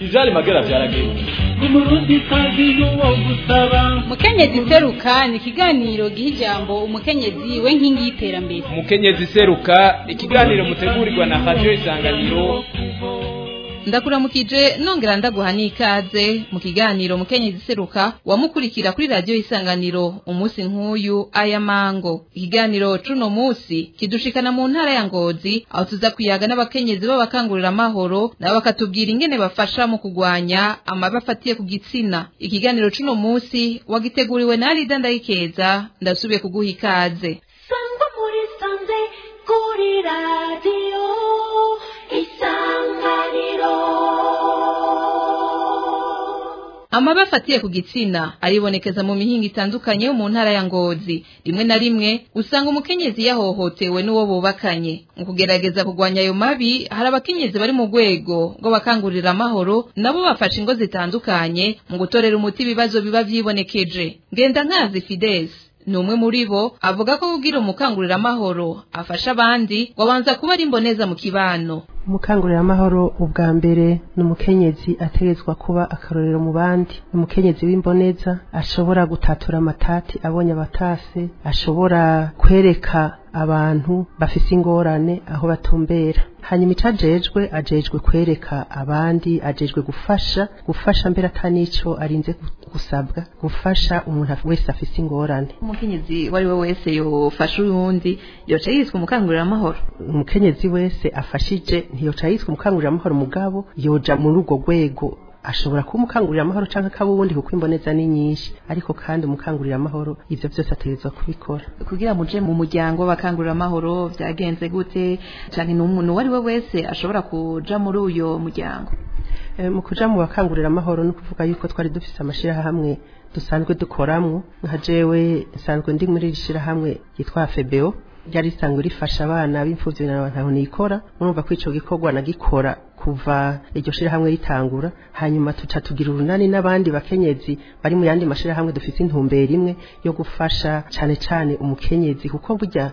ibyari magara byarageruka mukenyezi seruka ni ikiganiro giha ijambo umukenyezi we nkingi y'iterambere umukenyezi seruka ikiganiro mutegurirwa na radiyo isanganiro ndakuramukije nongera ndaguha n'ikaze mu kiganiro mukenyezi seruka wamukurikira kuri radio isanganiro umunsi nk'uyu aya mango ikiganiro cuno munsi kidushikana mu ntara ya ngozi aho tuza kuyaga n'abakenyezi b'abakangurira amahoro nabo bakatubwira ingene bafasha mu kugwanya amabafatiye ku gitsina ikiganiro cuno munsi wagiteguriwe na Rida Ndayikeza ndasubiye kuguha ikaze Sunday muri Sunday kuri radiyo amaba afatiye ku gitsina aribonekeza mu mihinga itandukanye yo mu ntara ya Ngozi rimwe na rimwe usanga umukenyezi yahohotewe n'uwo bubakanye mu kugerageza kugwanya ayo mabi hari abakenyezi bari mu rwego rw'abakangurira amahoro nabo bafashe ingo zitandukanye mu gutorera umuti ibibazo biba vyibonekeje ngenda nkazi Fides ni umwe muri bo avuga ko kugira umukangurir'amahoro afasha abandi wabanza kuba ari imboneza mu kibano Umukangurira amahoro ubwa mbere ni umukenyezi ategetswa kuba akarorero mu bandi umukenyezi w'imboneza ashobora gutatura amatati abonye abatase ashobora kwereka abantu bafise ingorane aho batumbera hanyuma icyo ajejwe ajejwe kwereka abandi ajejwe gufasha gufasha mbere atanico arinze gusabwa gufasha umuntu wese afise ingorane umukenyezi wari we wese yofasha uyundi yoca yitwa umukanguriramahoro umukenyezi wese afashije ntiyoca yitwa umukanguriramahoro umugabo yoja muri urwo rwego ashobora kuba umukangurira amahoro cyangwa akabundi kuko imboneza ni nyinshi ariko kandi umukangurira amahoro ibyo byose ategerezwa kubikora kugira muje mu muryango bakangurira amahoro byagenze gute cyane n'umuntu uwo ari we wese ashobora kuja muri uyu muryango eh, mu kuja mu bakangurira amahoro no kuvuga yuko twari dufite amashyirahamwe dusanzwe dukoramo nka jewe nsanzwe ndi muri ishyirahamwe yitwa febeo ryari risanzwe rifasha abana b'imfubyi na bantu nikora murumva ko ico gikorwa nagikora kuva iryo shirahamwe ritangura hanyuma tuca tugira urunani n'abandi bakenyezi bari mu yandi mashirahamwe dufite intumbero imwe yo gufasha cyane cyane umukenyezi kuko burya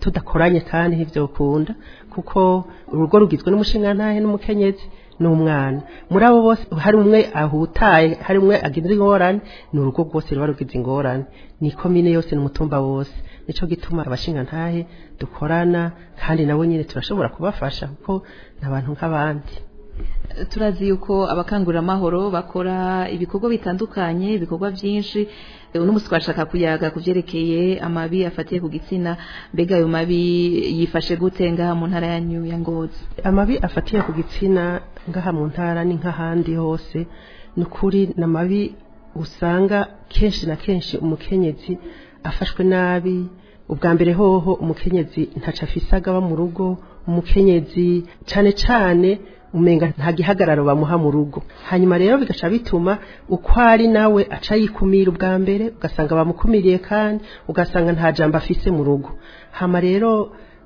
tudakoranye kandi ukunda kuko urugo rugizwe n'umushingantahe n'umukenyezi n'umwana muri abo bose hari umwe ahutaye hari umwe agira ingorane ni urugo rwose ruba rugize ingorane ni komine yose n'umutumba wose nicyo gituma abashingantahe dukorana kandi nabo nyine turashobora kubafasha kuko ni abantu nk'abandi turazi yuko abakanguramahoro bakora ibikorwa bitandukanye ibikorwa byinshi uno munsi twashaka kuyaga ku byerekeye amabi afatiye ku gitsina mbega ayo mabi yifashe gute ngaha mu ntara yanyu ya ngozi amabi afatiye ku gitsina ngaha mu ntara ni nk'ahandi hose ni ukuri ni amabi usanga kenshi na kenshi umukenyezi afashwe nabi ubwa mbere hoho umukenyezi ntacafise agaba mu rugo umukenyezi cyane cyane umenga nta gihagararo bamuha mu rugo hanyuma rero bigaca bituma uko ari nawe aca yikumira ubwa mbere ugasanga bamukumiriye kandi ugasanga nta jambo afise mu rugo hama rero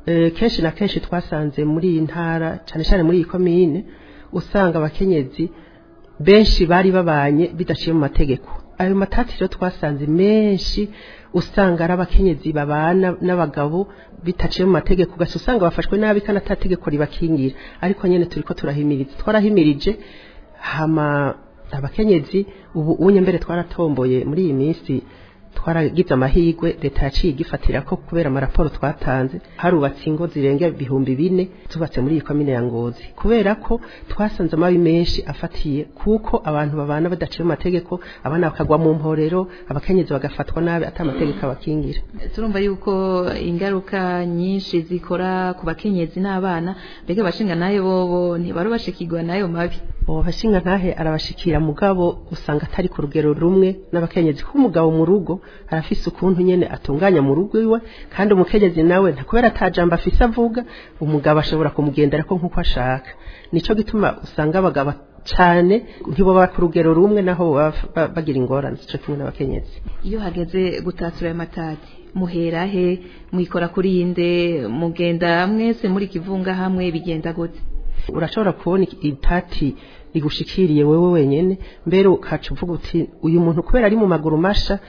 eh, kenshi na kenshi twasanze muri iyi ntara cyane cyane muri iyi komine usanga abakenyezi benshi bari babanye bidaciye mu mategeko ayo matati rero twasanze menshi usanga ari abakenyezi babana n'abagabo bitaciye mu mategeko ugaca usanga bafashwe nabi kandi ribakingira ariko nyine turi ko turahimiriza twarahimirije hama abakenyezi ubu unye mbere twaratomboye muri iyi minsi twaragize amahirwe leta yaciye igifatira ko kubera amaraporo twatanze harubatse ingo zirenga ibihumbi bine tubatse muri iyi komine ya ngozi kubera ko twasanze amabi menshi afatiye kuko abantu babana badaciye mategeko abana bakagwa mu mporero abakenyezi bagafatwa nabi ata amategeko abakingira turumva yuko ingaruka nyinshi zikora ku bakenyezi n'abana mbega abashinga nayo bobo ntibarubashikirwa n'ayo mabi abashinga ntahe arabashikira mugabo usanga atari ku rugero rumwe n'abakenyezi k'umugabo mu rugo arafise ukuntu nyene atunganya mu rugo iwe kandi umukegezi nawe kubera ata jambo afise avuga umugabo ashobora ariko nk'uko ashaka nico gituma usanga abagabo cyane ntibaba ku rugero rumwe naho bagira ingorane zica kimwe n'abakenyezi iyo hageze gutatsura ayo matati muhera he mwikora kuri yinde mugenda mwese muri kivunga hamwe bigenda gute urashobora kubona itati igushikiriye wewe wenyine mbere ukaca uvuga uti uyu muntu kubera ari mu maguru masha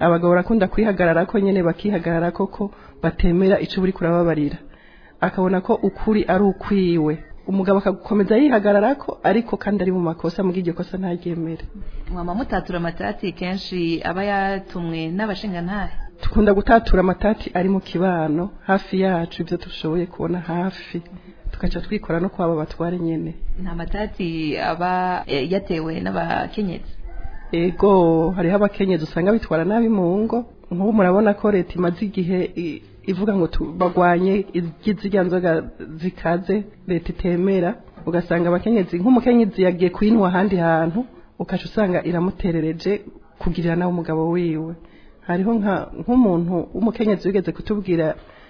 abagabo barakunda kwihagarara ko nyine bakihagarara koko batemera icyo uri kurababarira akabona ko ukuri ari ukwiwe umugabo akagukomeza yihagarara ko ariko kandi ari mu makosa mbw'iryo iryo kosa ntaryemere mama mutatura amatati kenshi aba yatumwe n'abashingantahe tukunda gutatura amatati ari mu kibano hafi yacu ibyo dushoboye kubona hafi tugaca twikora no kwabo batware nyine nta matati aba yatewe n'abakenyezi ego hariho abakenye dusanga bitwara nabi mu ngo nk'ubu murabona ko leta imaze igihe ivuga ngo bagwanye izirya nzoga zikaze leta itemera ugasanga abakenyezi nk'umukenyezi yagiye kuyinwa ahandi hantu ukaca usanga iramuterereje kugirira nawe umugabo wiwe hariho nka nk'umuntu w'umukenyezi wigeze kutubwira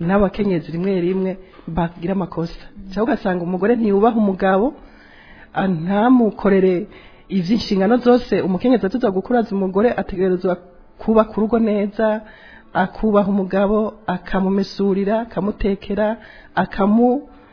n'abakenyezi rimwe rimwe bagira amakosa cyangwa ugasanga umugore ntiyubaha umugabo ah, ntamukorere izi nshingano zose umukenyezi atuza gukuraza umugore ategerezwa kuba ku rugo neza akubaha umugabo akamumesurira akamutekera akamutegurira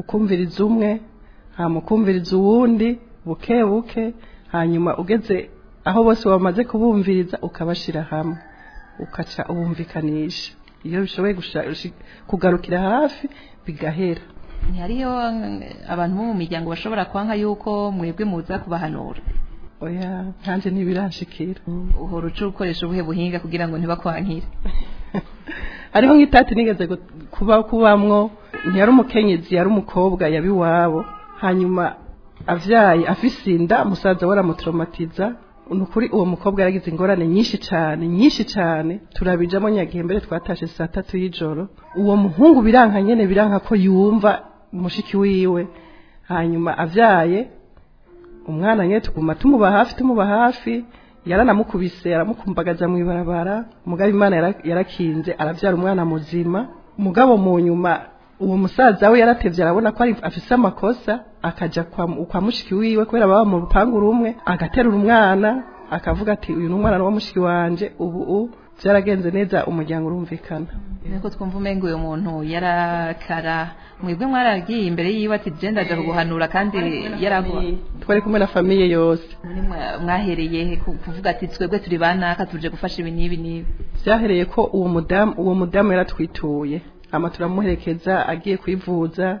ukumviriza umwe ntamukumviriza uwundi buke buke hanyuma ugeze aho bose bamaze kubumviriza ukabashyira hamwe ukaca ubumvikanisha iyo bishoboye kugarukira hafi bigahera hariyo abantu bo mu miryango bashobora kwanka yuko mwebwe muza kubahanura oya kandi ntibiranshikira uhora uca ukoresha ubuhe buhinga kugira ngo ntibakwangire hariho nk'itati nigeze kuba kubamwo ntiyari umukenyezi yari umukobwa iwabo hanyuma avyaye afise inda musaza we aramutraumatiza nukuri uwo mukobwa yaragize ingorane nyinshi cyane nyinshi cyane turabijamo nyagihembere twatashe saa tatu y'ijoro uwo muhungu biranka nyine biranka ko yumva mushiki wiwe hanyuma abyaye umwana nyine tuguma tumuba hafi tumuba hafi yaranamukubise yaramukumbagaza mu ibarabara umugabo imana yarakinze arabyara umwana muzima umugabo mu nyuma uwo musaza we yaratevye arabona ko afise amakosa akajya kwa mushiki wiwe kubera baba mu rupangu rumwe agaterura umwana akavuga ati uyu ni umwana wa wanjye wanje ubu byaragenze neza umuryango urumvikana niko twumva umenga uyu muntu yarakara mwebwe mwaragiye imbere yiwe ati je ndaja kuguhanura kandi yaragwa twari kumwe na famiye yose mwahereye kuvuga ati twebwe turi banaka tuje gufasha ibi n'ibi n'ibi byahereye ko uwo mudamu uwo mudamu yaratwituye ama turamuherekeza agiye kwivuza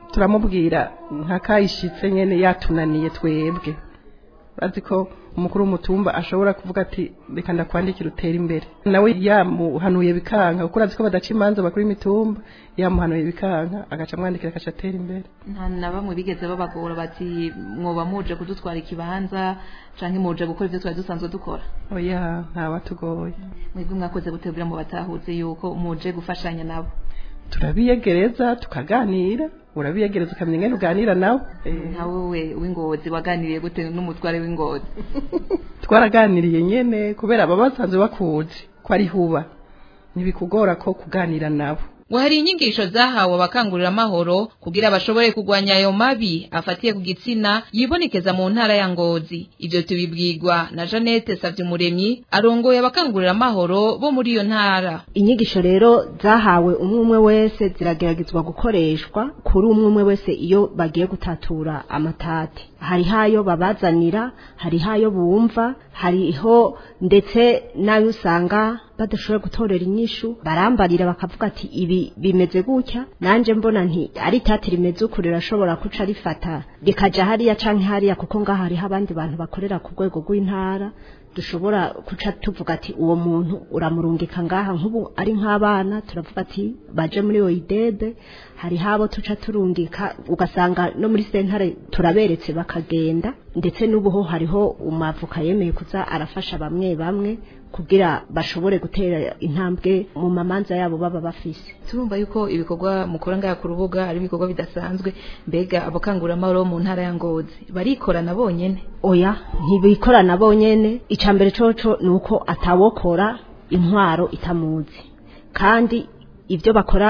turamubwira nka kayishitse nyine yatunaniye twebwe azi ko umukuru w'umutumba ashobora kuvuga ati reka ndakwandikira utere imbere nawe yamuhanuye bikanga kuko azi ko badaca imanza bakora imitumba yamuhanuye bikanga agaca amwandikira agaca atera imbere nta na bamwe bigeze babagora bati mwoba muje kudutwara ikibanza cyangwa muje gukora ibyo twari dusanzwe dukora oya ntabatugoye mwebwe mwakoze gutegura mu batahuze yuko muje gufashanya nabo turabiyegereza tukaganira urabiyegereza ukamenya ingene uganira nawe eh, nkawe we w'ingozi waganiriye gute n'umutware w'ingozi twaraganiriye nyene kubera aba basanzwe bakuzi ko ari huba ntibikugora ko kuganira nabo ngo hari inyigisho zahawe abakangurira amahoro kugira bashobore kurwanya ayo mabi afatiye ku gitsina yibonekeza mu ntara ya Ngozi ibyo tubibwirwa na Jeannette Savyumuremyi arongoye abakangurira amahoro bo muri iyo ntara inyigisho rero zahawe umwe umwe wese zirageragezwa gukoreshwa kuri umwe umwe wese iyo bagiye gutatura amatate hari hayo babazanira hari hayo bumva hariho ndetse nayo usanga badashobora gutorera inyishu barambarira bakavuga ati ibi bimeze gutya nanje mbona nti ari tati rimeze uku rirashobora kuca rifata rikaja hariya canke hariya kuko ngaho hariho abandi bantu bakorera ku rwego rw'intara dushobora kuca tuvuga ati uwo muntu uramurungika ngaha nk'ubu ari nk'abana turavuga ati baje muri yoyidede hari habo tuca turungika ugasanga no muri sentare turaberetse bakagenda ndetse n'ubuho hariho umavuka yemeye kuza arafasha bamwe bamwe kugira bashobore gutera intambwe mu mamanza yabo baba bafise turumva yuko ibikorwa mukora ngaha ku rubuga ari ibikorwa bidasanzwe mbega abakanguramahoro mu ntara ya ngozi barikorana bonyene oya ntibikorana bonyene icambere coco ni uko atawokora intwaro itamuzi kandi ibyo bakora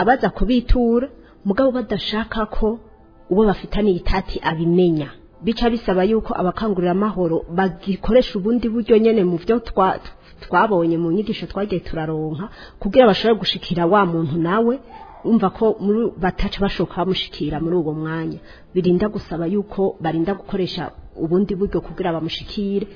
abaza kubitura mugabo badashaka ko uwo bafitaniye itati abimenya bica bisaba yuko abakangurira amahoro bagikoresha ubundi buryo nyine mu byo twabonye mu nyigisho twagiye turaronka kugira bashobore gushikira wa muntu nawe umva ko muri bataca bashoka bamushikira muri uwo mwanya birinda gusaba yuko barinda gukoresha ubundi buryo kugira bamushikire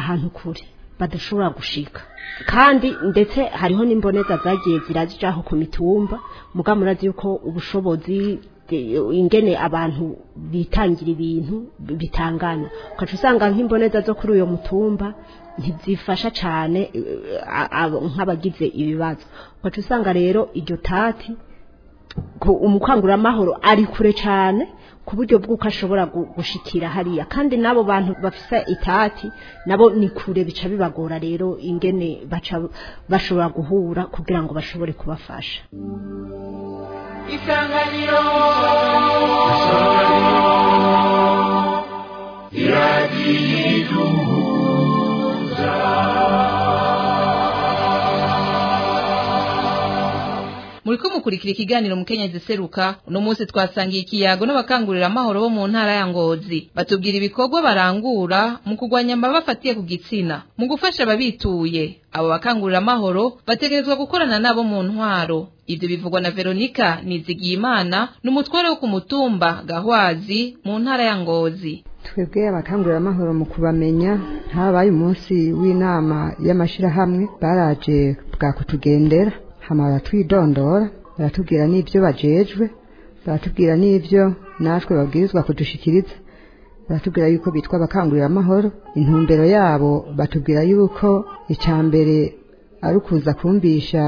ahantu kure badashobora gushika kandi ndetse hariho n'imboneza zagiye zirajyaho ku mitumba muga murazi yuko ubushobozi ingene abantu bitangira ibintu bitangana ukaca usanga nk'imboneza zo kuri uyu mutumba ntizifasha cyane nk'abagize ibibazo ukaca usanga rero iryo tati umukanguramahoro ari kure cyane ku buryo bw'uko ashobora gushikira hariya kandi n'abo bantu bafisa itati nabo ni kure bica bibagora rero ingene baca bashobora guhura kugira ngo bashobore kubafasha isanganiro iradiyiduhuza kurikira ikiganiro mu Kenya ziseruka uno munsi twasangiye ikiyago bakangurira amahoro bo mu ntara ya Ngozi batubwira ibikorwa barangura mu kugwanya amabafatiye ku gitsina mu gufasha ababituye abo bakangurira amahoro bategerezwa gukorana nabo mu ntwaro ibyo bivugwa na Veronica Nizigiyimana n'umutware wo ku mutumba Gahwazi mu ntara ya Ngozi twebwe abakangurira amahoro mu kubamenya habaye umunsi w'inama y'amashirahamwe baraje bwa kutugendera hama twidondora baratubwira n'ibyo bajejwe baratubwira n'ibyo natwe babwirizwa kudushikiriza baratubwira yuko bitwa abakangurira amahoro intumbero yabo batubwira yuko icya mbere ari ukuza kumvisha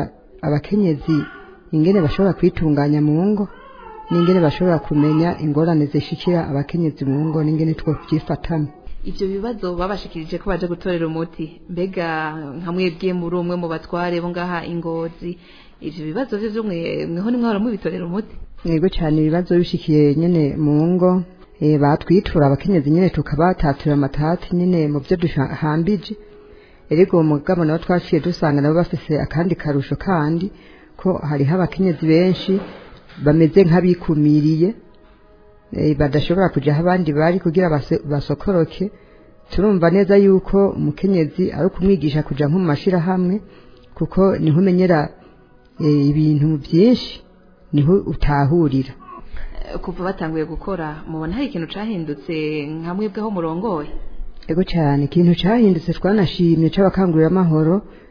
abakenyezi ingene bashobora kwitunganya mu ngo n'ingene bashobora kumenya ingorane zishyikira abakenyezi mu ngo n'ingene two kubyifatamo ibyo bibazo babashikirije ko baje gutorera umuti mbega nka mwebwe muri umwe mu batware bo ngaha ingozi ibyo bibazo byo by'umwe mweho ni mwahora mubitorera umuti yego cyane ibibazo bishikiye nyine mu ngo eh, batwitura abakenyezi nyine tukabatatura amatati nyine mu byo duhambije erego umugabo nabo twaciye dusanga nabo bafise akandi karusho kandi ko hariho abakenyezi benshi bameze nk'abikumiriye Eh, badashobora kujya aho abandi bari kugira basokoroke turumva neza yuko umukenyezi ari kumwigisha kujya nko mu mashyirahamwe kuko niho umenyera eh, ibintu byinshi niho utahurira eh, kuva batanguye gukora mubona hari ikintu cyahindutse nka mwebweho murongoye ego cyane ikintu cyahindutse twanashimye amahoro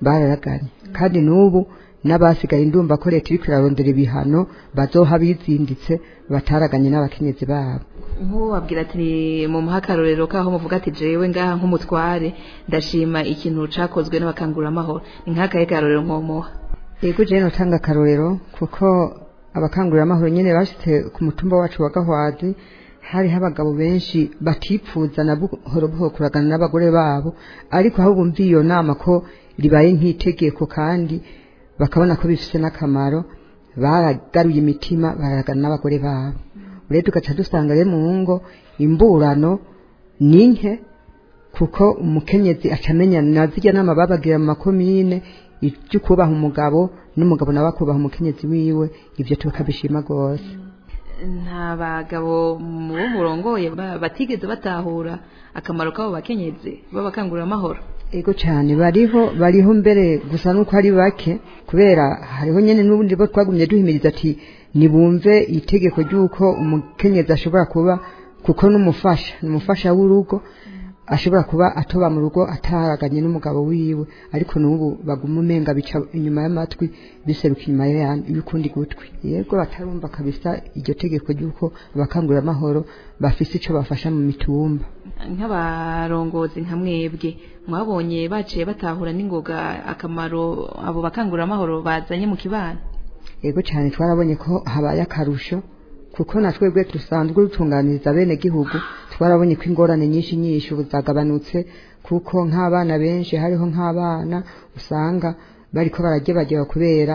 bararaganye kandi n'ubu n'abasigaye indumva ko leta iri kurarondera ibihano bazoha bizinditse bataraganye n'abakenyezi babo nk'uwabwira ati ni mu muhakarorero kaho muvuga ati jewe ngaha nk'umutware ndashima ikintu cyakozwe n'abakangurira ni nk'akahe karorero nkomuha yego jewe notanga akarorero kuko abakangurira amahoro nyene bashitse ku mutumba wacu wa gahwazi hariho abagabo benshi batipfuza na buhoro buhoro kuragana n'abagore babo ariko aho bumviye iyo nama ko ribaye nk'itegeko kandi bakabona ko bifite n'akamaro baragaruye imitima baragana n'abagore babo rero tugaca dusanga rero mu ngo imburano ni nke kuko umukenyezi acamenya na zijya nama babagira mu makomine ibyo kubaha umugabo n'umugabo nawe akubaha umukenyezi wiwe ibyo tukabishima rwose nta bagabo mubo murongoye batigeze batahura akamaro k'abo bakenyezi b'abakangurira amahoro ego cyane bariho bariho mbere gusa nuko ari bake kubera hariho nyine n'ubundi bo twagumye duhimiriza ati ntibumve itegeko ry'uko umukenyezi ashobora kuba kuko n'umufasha umufasha w'urugo ashobora kuba atoba mu rugo ataraganye n'umugabo wiwe ariko n'ubu baguma umenga bica inyuma y'amatwi biseruka inyuma y'ukundi gutwi yego batarumva kabisa iryo tegeko ry'uko abakangurira amahoro bafise icyo bafasha mu mitumba nk'abarongozi nka mwebwe mwabonye baciye batahura n'ingoga akamaro abo bakangurira amahoro bazanye mu kibana. ego cyane twarabonye ko habaye akarusho kuko na twebwe dusanzwe dutunganiriza bene gihugu twarabonye ko ingorane nyinshi nyinshi ubu zagabanutse kuko nk'abana benshi hariho nk'abana usanga bari ko baragebageba kubera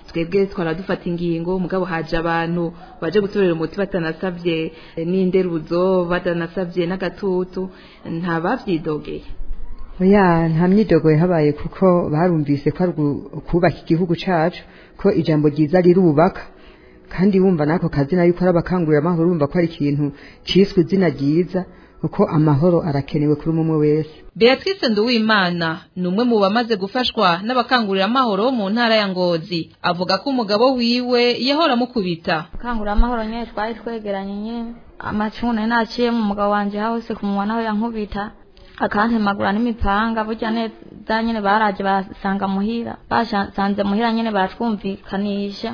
twebwe twara dufata ingingo mugabo haje abantu baje gutorera umuti batanasabye n'inderuzo batanasabye n'agatutu nta babyidogeye oya nta myidogo yahabaye kuko barumvise ko ari ukubaka igihugu cyacu ko ijambo ryiza rirubaka kandi wumva n'ako kazina yuko ari abakangurira amahoro urumva ko ari ikintu cyiswe izina ryiza kuko amahoro arakenewe kuri umwe wese beatrice nduwimana ni umwe mu bamaze gufashwa n'abakangurira amahoro mu ntara ya ngozi avuga ko umugabo wiwe yahora amukubita amahoro nyine twari twegeranye nyine amacunga naciyemo umugabo wanjye hose kumubona aho yankubita akantema agura n'imipanga burya neza nyine baraje basanga muhira basanze muhira nyine batwumvikanisha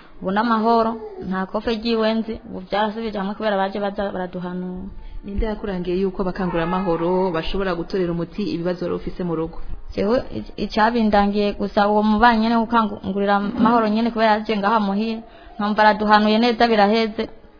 ubu n'amahoro nta kofe ry'iwenzi ubu byarasubije hamwe kubera baje baza baraduhanura ninde yakurangiye yuko abakangurira amahoro bashobora gutorera umuti ibibazo wari ufise mu rugo jewe icyabindangiye gusa uwo mubanyi nyine gukangurira amahoro nyine kubera yaje ngo muhira nkumva araduhanuye neza biraheze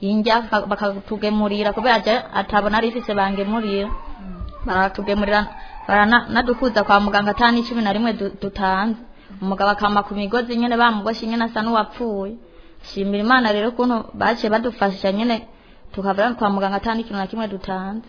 yinjya bakatugemurira kubera atabona rifise bangemurira baratugemurira baranadukuza kwa muganga ata n'icumi na rimwe dutanze umugabo akama ku migozi nyine bamuboshye nyine asa n'uwapfuye shimira imana rero ukuntu baciye badufasha nyine tukava kwa muganga ata n'ikintu na kimwe dutanze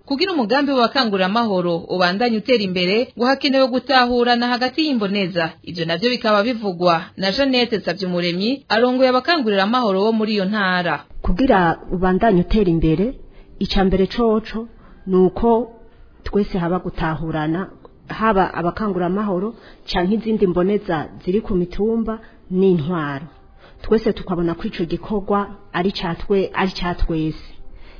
kugira umugambi w'abakangura amahoro ubandanye utera imbere ngo hakenewe gutahurana hagati y'imboneza ivyo navyo bikaba bivugwa na Jeannette Sabyumuremyi arongoye abakangurira amahoro bo muri iyo ntara kugira ubandanye utera imbere icambere coco nuko twese haba gutahurana haba abakanguramahoro cyangwa izindi mboneza ziri ku mitumba n'intwaro twese tukabona ko icyo gikorwa ari cya twese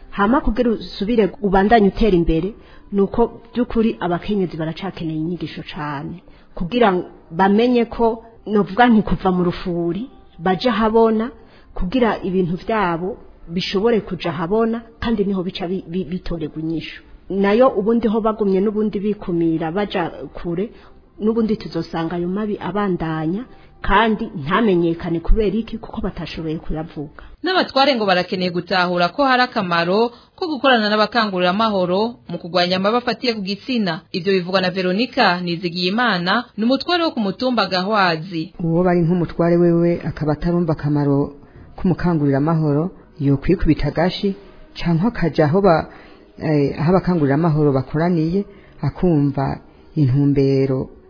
hama kugira usubire ubandanye utera imbere ni uko by'ukuri abakenyezi baracakeneye inyigisho cyane kugira bamenye ko navuga kuva mu rufuri bajya ahabona kugira ibintu byabo bishobore kujya ahabona kandi niho bica bitorerwa inyishu nayo ubundi ho bagumye n'ubundi bikumira baja kure n'ubundi tuzosanga ayo mabi abandanya kandi ntamenyekane kubera iki kuko batashoboye kuyavuga n'abatware ngo barakeneye gutahura ko hari akamaro ko gukorana n'abakanguramahoro mu kurwanya amabi afatiye ku gitsina ibyo bivugwa na veronica nizigiyimana ni umutware wo ku mutumba gahwazi uwo bari nk'umutware wewe akaba atarumva akamaro k'umukanguramahoro yokwikubita agashi cyangwa akajya aho ba Eh, aho abakangurira amahoro bakoraniye akumva intumbero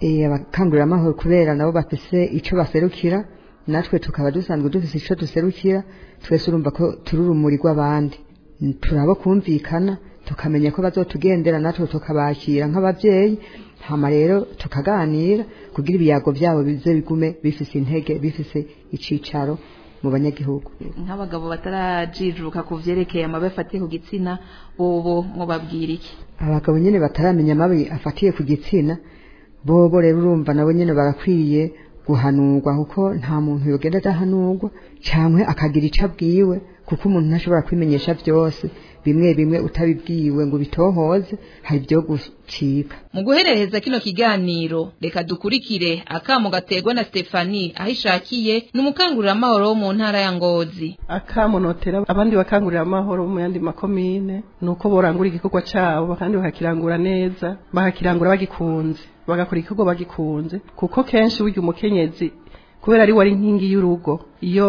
eh, abakangurira amahoro kubera nabo batese icyo baserukira natwe tukaba dusanzwe dufise icyo duserukira twese urumva ko turi urumuri rw'abandi turaba kumvikana tukamenya ko bazotugendera natwe tukabakira nk'ababyeyi hama rero tukaganira kugira ibiyago byabo bize bigume bifise intege bifise icicaro mu banyagihugu nk'abagabo batarajijuka ku vyerekeye amabi afatiye ku gitsina bobo mubabwira iki abagabo nyene bataramenya amabi afatiye ku gitsina bobo rero urumva nabo nyene barakwiye guhanurwa kuko nta muntu yogenda adahanurwa canke akagira ico abwiwe kuko umuntu ntashobora kwimenyesha byose. bimwe bimwe utabibwiwe ngo bitohoze hari ibyo gucika mu guherereza kino kiganiro reka dukurikire akamo gaterwa na Stefani aho ishakiye ni amahoro mu ntara ya Ngozi akamo notera abandi bakangurira amahoro mu yandi makomine nuko borangura igikorwa cyabo kandi bakakirangura neza bakakirangura bagikunze bagakora igikorwa bagikunze kuko kenshi burya umukenyezi kubera ari wari nkingi y'urugo iyo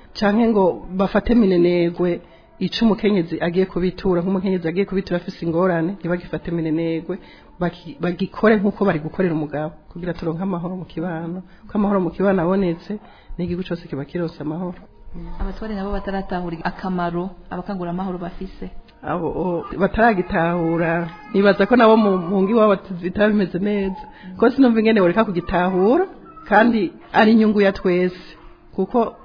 cyangwa ngo bafate minenegwe ico umukenyezi agiye kubitura nk'umukenyezi agiye kubitura afise ingorane ntibagifate minenerwe bagikore nk'uko bari gukorera umugabo kugira turonke amahoro mu kibano ko amahoro mu kibano abonetse n'igihugu cyose kiba kirose amahoro abatware nabo bataratahura akamaro abakangura amahoro bafise abo bataragitahura nibaza ko nabo mu ngiwabo bitaba bimeze neza kuko sinumva ingene boreka kugitahura kandi ari inyungu ya twese kuko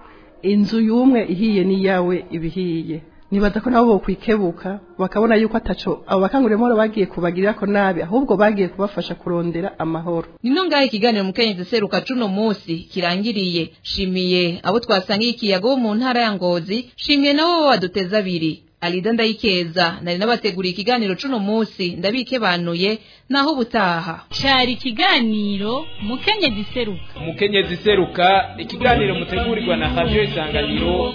inzu y'umwe ihiye n'iyawe iba ihiye nibaza ko nabo bokwikebuka bakabona yuko ataco abo bakangurimahoro bagiye kubagirira ko nabi ahubwo bagiye kubafasha kurondera amahoro nino ngaho ikiganiro mukenyezi seruka cuno munsi kirangiriye shimiye abo twasangiye ikiyago mu ntara ya ngozi shimiye nabo baduteza abiri alida ndayikeza nari nabateguriye ikiganiro cuno munsi ndabikebanuye naho ubutaha cyari ikiganiro mukenyezi seruka mukenyezi seruka ikiganiro mutegurirwa na radio isanganiro